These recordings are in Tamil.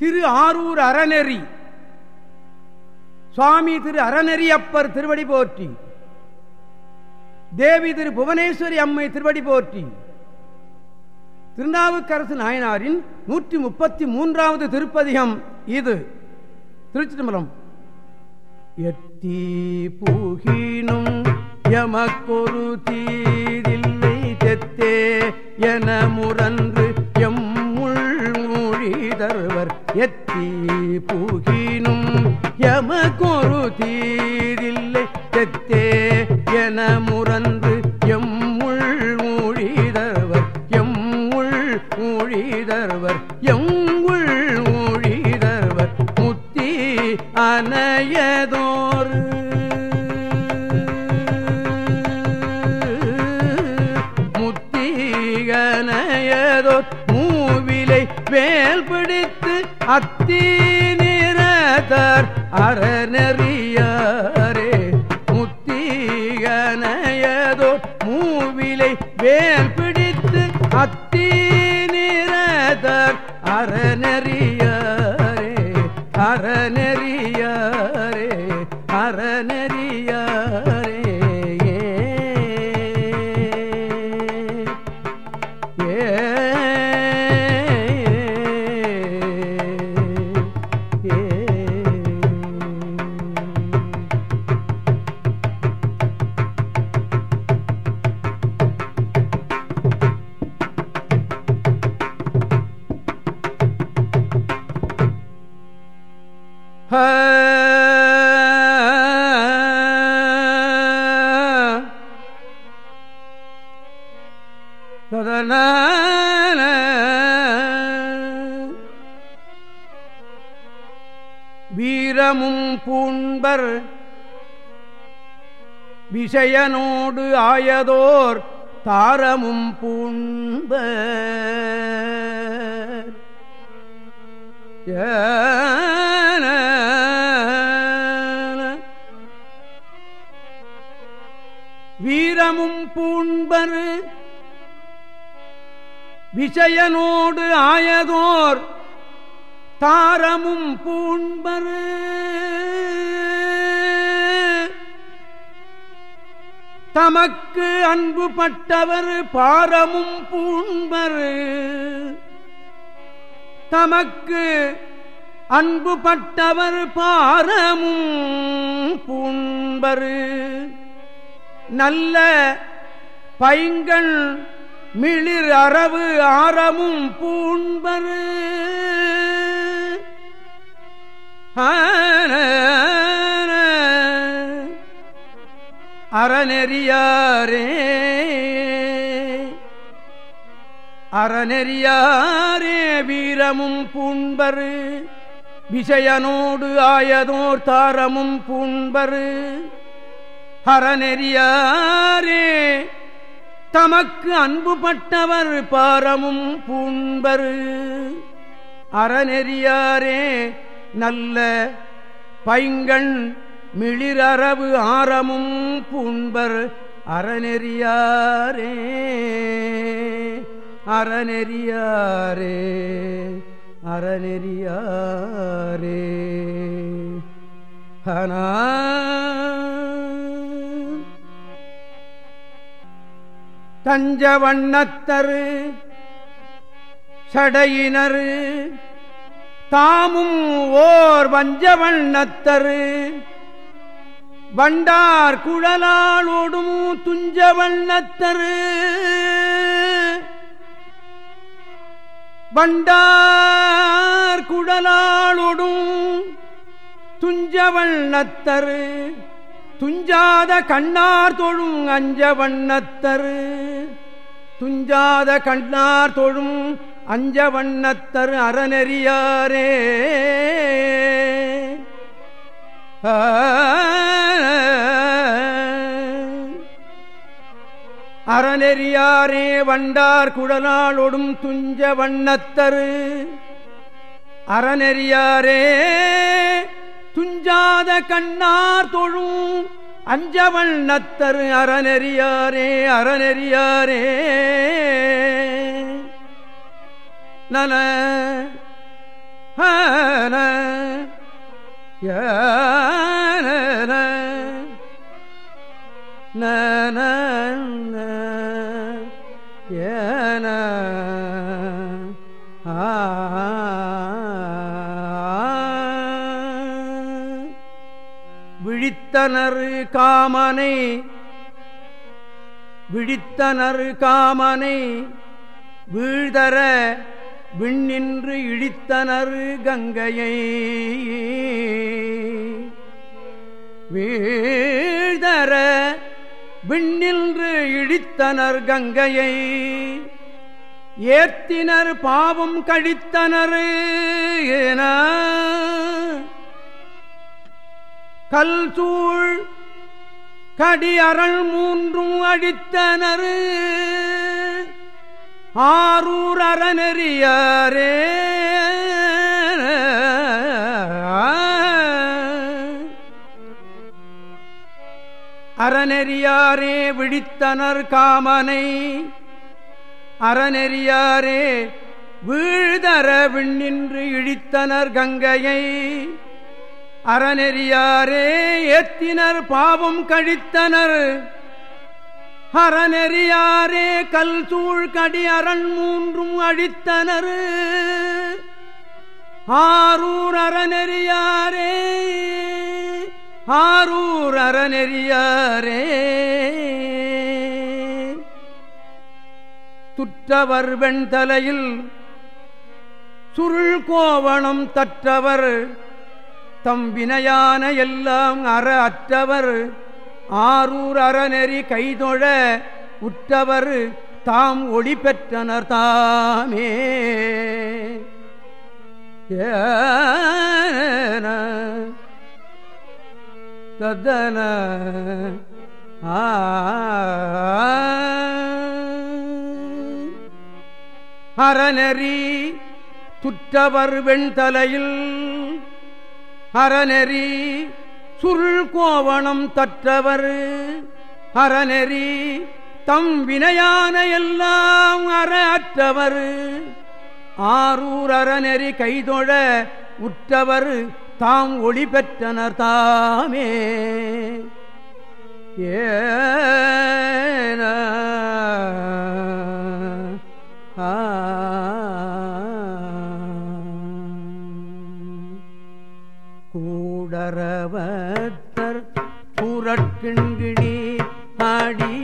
திரு ஆரூர் அறநெறி. சுவாமி திரு அறநெறியப்பர் திருவடி போற்றி. தேவி திரு புவனேஸ்வரி அம்மை திருவடி போற்றி. திருநாவுக்கரசு நாயனாரின் நூற்றி முப்பத்தி மூன்றாவது திருப்பதிகம் இது. திருச்சிதம்பரம் எட்டி பூகினும் எமக்கொரு தீதில்லை தெத்தே என முரன்று எத்தி பூகினும் எமக்கொரு தீரில்லை தெத்தே என நிறதர் வீரமும் பூண்பர் விஷயனோடு ஆயதோர் தாரமும் பூண்பர். வீரமும் பூண்பர் விஷயனோடு ஆயதோர் தாரமும் பூண்பர். தமக்கு அன்பு பட்டவர் பாரமும் பூண்பர். தமக்கு அன்பு பட்டவர் பாரமும் பூண்பரு. நல்ல பைங்கள் மிளிர் அரவு ஆரமும் பூண்பரு. அறநெறியாரே. அறநெறியாரே வீரமும் பூண்பரு. விஷயனோடு ஆயதோர் தாரமும் பூண்பரு. அறநெறியாரே தமக்கு அன்புபட்டவர் பாரமும் பூண்பரு. அறநெறியாரே நல்ல பைங்கண் மிளிரறவு ஆரமும் பூண்பர். அறநெறியாரே அறநெறியாரே அறநெறியாரே. ஹனா தஞ்ச வண்ணத்தரு சடையினர் தாமும் ஓர் வஞ்ச வண்ணத்தரு வண்டார் குழலாளோடும் துஞ்ச வண்ணத்தரு வண்டார் குழலாளோடும் துஞ்ச வண்ணத்தரு துஞ்சாத கண்ணார் தொழும் அஞ்ச வண்ணத்தரு. துஞ்சாத கண்ணார் தொழும் அஞ்ச வண்ணத்தரு அறநெறியாரே. அறநெறியாரே வண்டார் குடலாளொடும் துஞ்ச வண்ணத்தரு. அறநெறியாரே. துஞ்சாத கண்ணார் தொழும். அஞ்சவள் வண்ணத்தரு அறநெறியாரே அறநெறியாரே. நல விழித்தனர் காமனை விழித்தனர் காமனை வீழ்தர விண்ணின்று இழித்தனர் கங்கையை. வீழ்தர விண்ணின்று இழித்தனர் கங்கையை ஏத்தினர் பாவம் கழித்தனர் ஏன கல் சூழ் கடி அரண் மூன்றும் அடித்தனர். ஆரூர் அறநெறியாரே. அறநெறியாரே விழித்தனர் காமனை. அறநெறியாரே வீழ்தர விண்ணின்று இழித்தனர் கங்கையை. அறநெறியாரே ஏத்தினர் பாவம் கழித்தனர். அறநெறியாரே கல் சூழ் கடி அரண் மூன்றும் அழித்தனர். ஆரூர் அறநெறியாரே ஆரூர் அறநெறியாரே. துற்றவர் வெண்தலையில் சுருள் கோவணம் தற்றவர். தம் வினையான எல்லாம் அற அற்றவர். ஆரூர் அறநெறி கைதொழ உற்றவர். தாம் ஒளி பெற்றனர் தாமே. ததன அறநெறி துற்றவர் வெண்தலையில் அறநெறி சுருள் கோவணம் தற்றவர். அறநெறி தம் வினையான எல்லாம் அற அற்றவர். ஆரூர் அறநெறி கைதொழ உற்றவர் தாம் ஒளி பெற்றனர் தாமே. ஏன பரவத்தர் புரட்கிண்கிணி ஆடி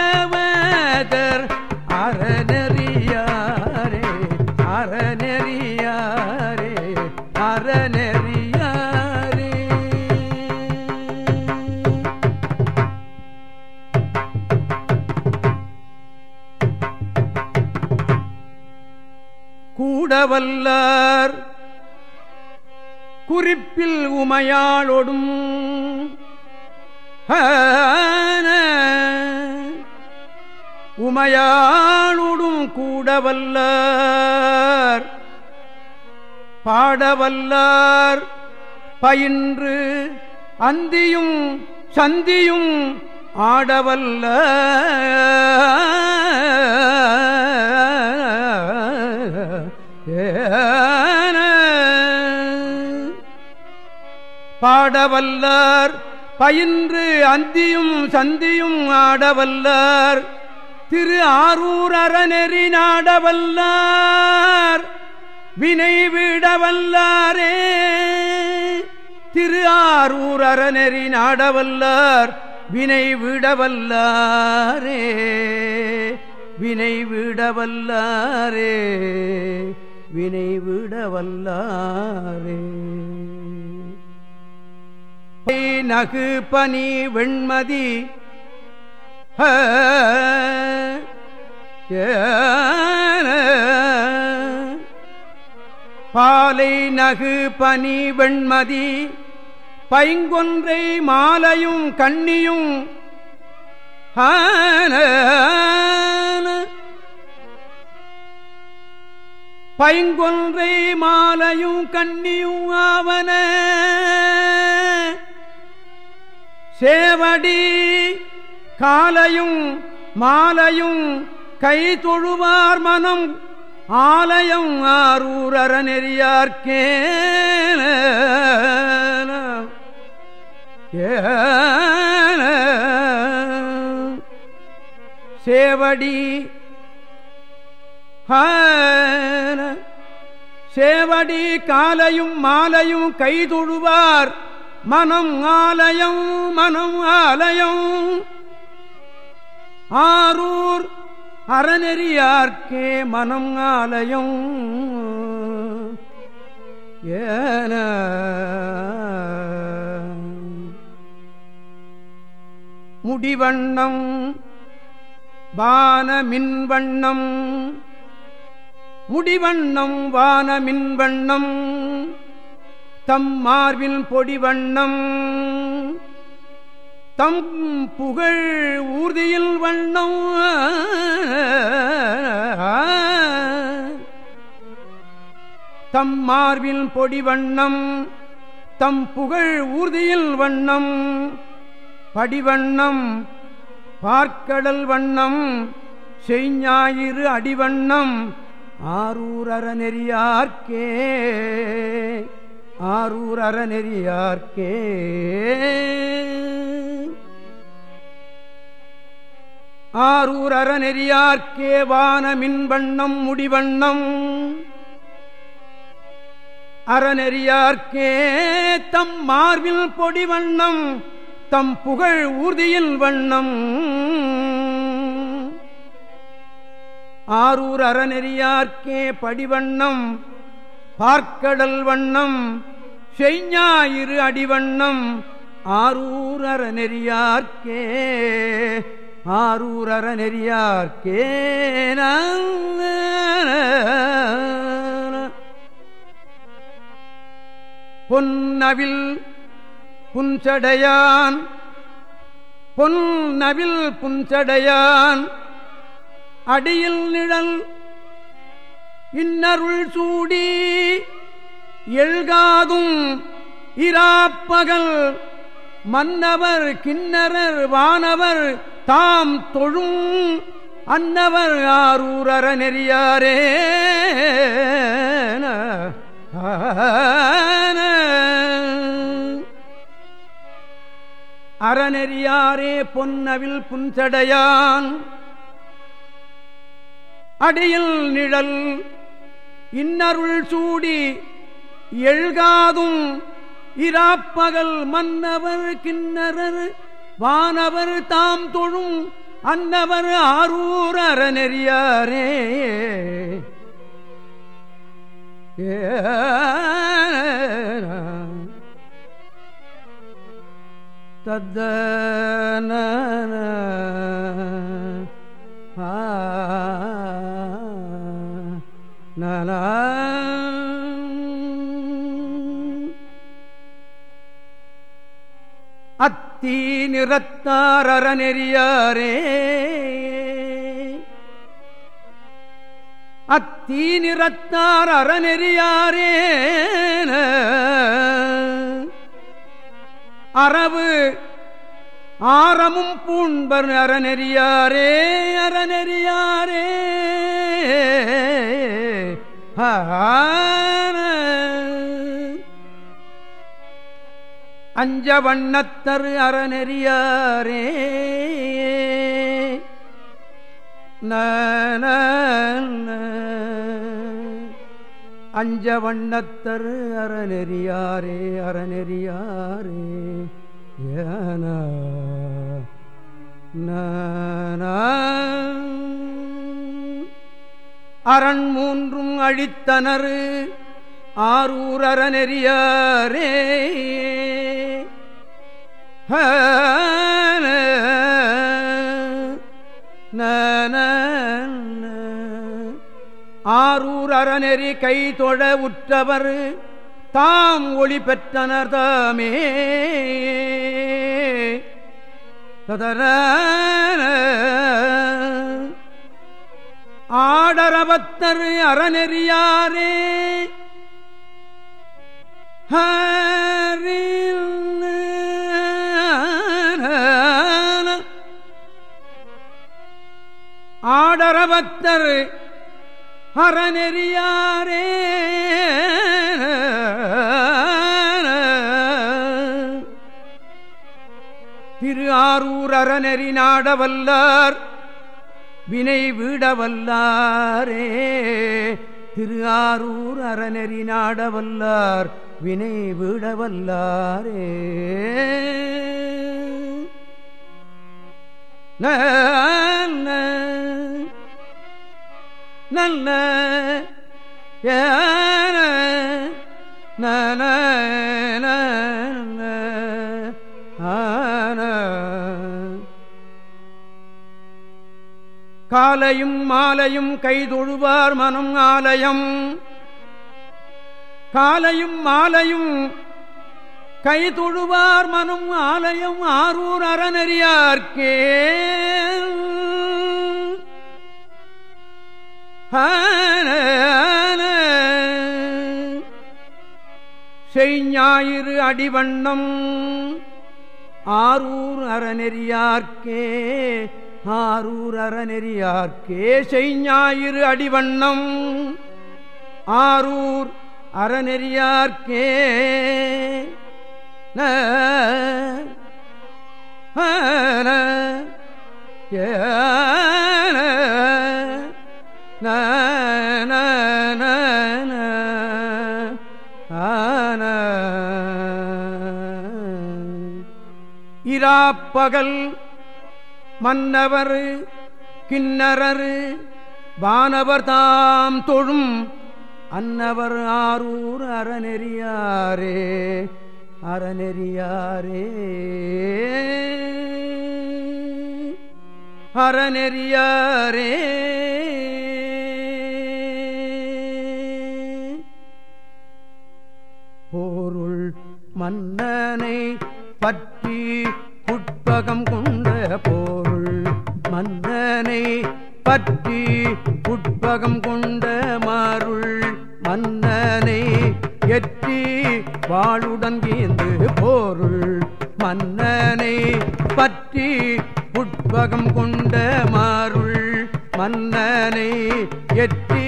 ஆடரவதர் அறநெறியாரே அறநெறியாரே அறநெறியாரே. கூடவல்லார் குறிப்பில் உமையாளொடும் உமையாளுடும் கூடவல்லார் பாடவல்லார் பயின்று அந்தியும் சந்தியும் ஆடவல்ல பாடவல்லார் பயின்று அந்தியும் சந்தியும் ஆடவல்லார் திரு ஆரூர் அறநெறி நாடவல்லார் வினை விடவல்லாரே. திரு ஆரூர் அறநெறி நாடவல்லார் வினை விடவல்லாரே. வினை விடவல்லாரே. வினை விடவல்லாரே. நகு பனி வெண்மதி பாலை நகு பனி வெண்மதி பைங்கொன்றை மாலையும் கண்ணியும் பைங்கொன்றை மாலையும் கண்ணியும் ஆவன சேவடி காலையும் மாலையும் கை தொழுவார் மனம் ஆலயம் ஆரூர் அறநெறியார்க்கே சேவடி சேவடி காலையும் மாலையும் கை தொழுவார் மனம் ஆலயம் மனம் ஆலயம் ஆரூர் அறநெறியார்க்கே மனம் ஆலயம். ஏன முடிவண்ணம் வானமின்வண்ணம். முடிவண்ணம் வானமின்வண்ணம் தம் மார்பில் பொடிவண்ணம். தம் புகழ் ஊர்தியில் வண்ணம். தம் மார்பில் பொடி வண்ணம் தம் புகழ் ஊர்தியில் வண்ணம். படிவண்ணம் பார்க்கடல் வண்ணம் செய்ஞாயிறு அடிவண்ணம் ஆரூர் அறநெறியார்க்கே ஆரூர் அறநெறியார்க்கே ஆரூர் அறநெறியார்க்கே வான மின்வண்ணம் முடிவண்ணம். அறநெறியார்க்கே தம் மார்பில் பொடி வண்ணம் தம் புகழ் ஊர்தியில் வண்ணம். ஆரூர் அறநெறியார்க்கே படிவண்ணம் பார்க்கடல் வண்ணம் செய்ஞாயிறு அடிவண்ணம். ஆரூர் அறநெறியார்க்கே ஆரூரர அறநெறியார்க்கே பொன்னவில் புன்சடையான் பொன்னவில் புன்சடையான் அடியில் நிழல் இன்னருள் சூடி எழுகாதும் இராப்பகல். மன்னவர் கிண்ணரர் வானவர் தாம் தொழும் அன்னவர் ஆரூரர நெறியாரே. அறநெறியாரே பொன்னவில் புன்சடையான். அடியில் நிழல் இன்னருள் சூடி எழுகாதும் இராப்பகல் மன்னவர் கிண்ணரர் வானவர் தாம் தொழும் அன்னவர் ஆரூர் அறநெறியாரே. தத்தன நல தீ நிறத்தார் அறநெறியாரே. அத்தீ நிறத்தார் அறநெறியாரே அறவு ஆரமும் பூண்பர் அறநெறியாரே அறநெறியாரே. அஞ்ச வண்ணத்தரு அறநெறியாரே. அஞ்ச வண்ணத்தரு அறநெறியாரே அறநெறியாரே. ஏன அரண் மூன்றும் அழித்தனரு ஆரூர் அறநெறியாரே. ஆரூர் அறநெறி கை தொழ உற்றவர் தாம் ஒளி பெற்றனர் தாமே. ததர ஆடரவத்தர் அறநெறியாரே. ஹரே. ஆடரவத்தர் அறநெறியாரே. திரு ஆரூர் அறநெறி நாடவல்லார் வினை வீடவல்லாரே. திரு ஆரூர் அறநெறி நாடவல்லார் வினை வீடவல்லாரே. நல்ல நன காலையும் மாலையும் கைதொழுவார் மனம் ஆலயம். காலையும் மாலையும் கைதொழுவார் மனம் ஆலயம் ஆரூர் அறநெறியார்க்கே. செய்ஞாயிறு அடிவண்ணம். ஆரூர் அறநெறியார்க்கே ஆரூர் அறநெறியார்க்கே செய்ஞாயிறு அடிவண்ணம். ஆரூர் அறநெறியார்க்கே. ஏ இராப்பகல் மன்னவர் கிண்ணரரு வானவர் தாம் தொழும் அன்னவர் ஆரூர் அறநெறியாரே அறநெறியாரே. அறநெறியாரே. மன்னனை பற்றி புட்பகம் கொண்ட போருள். மன்னனை பற்றி புட்பகம் கொண்ட மாருள். மன்னனை எற்றி வாழுடன் கீந்து போருள். மன்னனை பற்றி புட்பகம் கொண்ட மாருள். மன்னனை எட்டி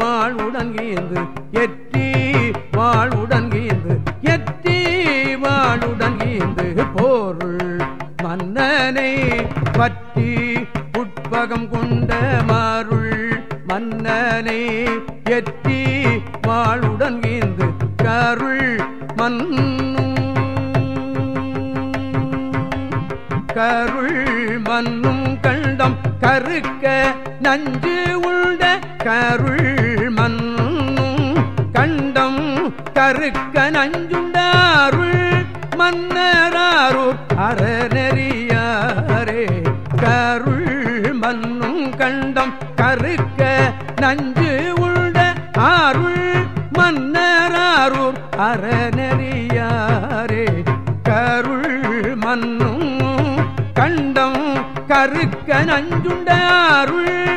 வாழ்வுடன் கீந்து எற்றி வாழுடன் கீந்து எற்றி வாழுடன் கீந்து போருள் மன்னனை பற்றி புட்பகம் கொண்ட மாருள் மன்னனை எற்றி வாழுடன் கீந்து கருள் மன்னும். கருள் மன்னும் கண்டம் கருக்க நஞ்சு உள்ள கருள் கருக்க நஞ்சுண்டாருள் மன்னராரூர் அறநெறியாரே. கருள் மன்னும் கண்டம் கருக்க நஞ்சு உண்ட ஆருள் மன்னராரூர் அறநெறியாரே. கருள் மன்னும் கண்டம் கருக்க நஞ்சுண்டாருள்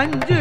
நஞ்சு